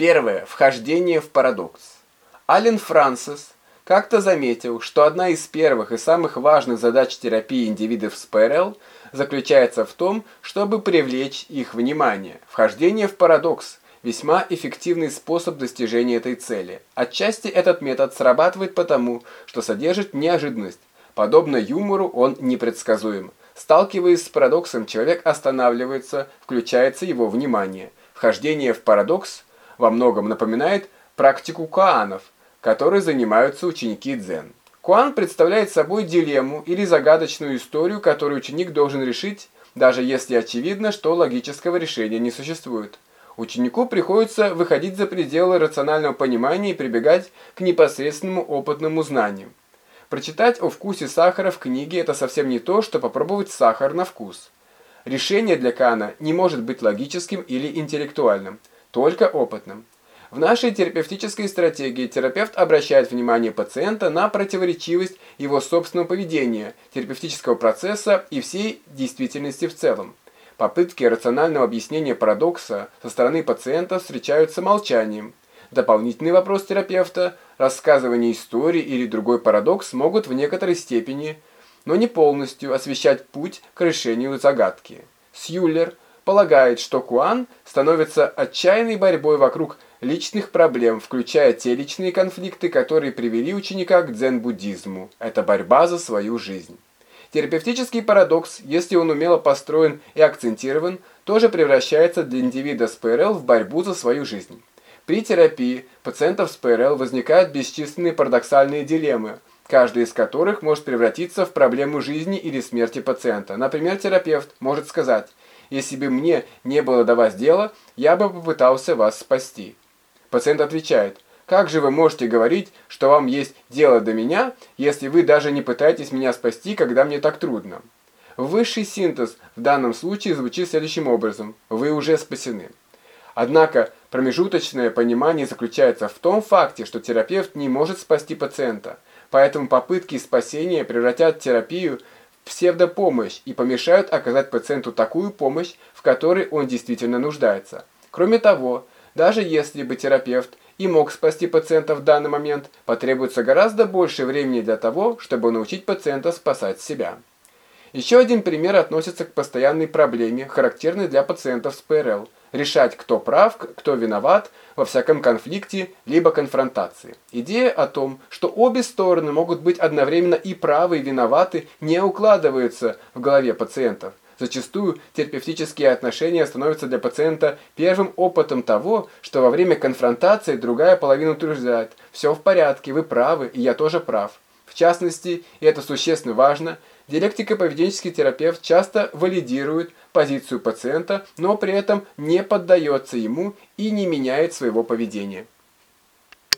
Первое. Вхождение в парадокс. Ален Франсис как-то заметил, что одна из первых и самых важных задач терапии индивидов с ПРЛ заключается в том, чтобы привлечь их внимание. Вхождение в парадокс – весьма эффективный способ достижения этой цели. Отчасти этот метод срабатывает потому, что содержит неожиданность. Подобно юмору он непредсказуем. Сталкиваясь с парадоксом, человек останавливается, включается его внимание. Вхождение в парадокс – во многом напоминает практику каанов, которой занимаются ученики дзен. Куан представляет собой дилемму или загадочную историю, которую ученик должен решить, даже если очевидно, что логического решения не существует. Ученику приходится выходить за пределы рационального понимания и прибегать к непосредственному опытному знанию. Прочитать о вкусе сахара в книге – это совсем не то, что попробовать сахар на вкус. Решение для Кана не может быть логическим или интеллектуальным – только опытным. В нашей терапевтической стратегии терапевт обращает внимание пациента на противоречивость его собственного поведения, терапевтического процесса и всей действительности в целом. Попытки рационального объяснения парадокса со стороны пациента встречаются молчанием. Дополнительный вопрос терапевта, рассказывание истории или другой парадокс могут в некоторой степени, но не полностью освещать путь к решению загадки. Сьюлер – полагает, что Куан становится отчаянной борьбой вокруг личных проблем, включая те личные конфликты, которые привели ученика к дзен-буддизму. Это борьба за свою жизнь. Терапевтический парадокс, если он умело построен и акцентирован, тоже превращается для индивида с ПРЛ в борьбу за свою жизнь. При терапии пациентов с ПРЛ возникают бесчисленные парадоксальные дилеммы, каждая из которых может превратиться в проблему жизни или смерти пациента. Например, терапевт может сказать если бы мне не было до вас дела, я бы попытался вас спасти. Пациент отвечает, как же вы можете говорить, что вам есть дело до меня, если вы даже не пытаетесь меня спасти, когда мне так трудно? Высший синтез в данном случае звучит следующим образом. Вы уже спасены. Однако промежуточное понимание заключается в том факте, что терапевт не может спасти пациента. Поэтому попытки спасения превратят терапию псевдопомощь и помешают оказать пациенту такую помощь, в которой он действительно нуждается. Кроме того, даже если бы терапевт и мог спасти пациента в данный момент, потребуется гораздо больше времени для того, чтобы научить пациента спасать себя. Еще один пример относится к постоянной проблеме, характерной для пациентов с ПРЛ – решать, кто прав, кто виноват во всяком конфликте либо конфронтации. Идея о том, что обе стороны могут быть одновременно и правы, и виноваты, не укладывается в голове пациентов. Зачастую терапевтические отношения становятся для пациента первым опытом того, что во время конфронтации другая половина утверждает «все в порядке, вы правы, и я тоже прав». В частности, и это существенно важно, диалектико-поведенческий терапевт часто валидирует позицию пациента, но при этом не поддается ему и не меняет своего поведения.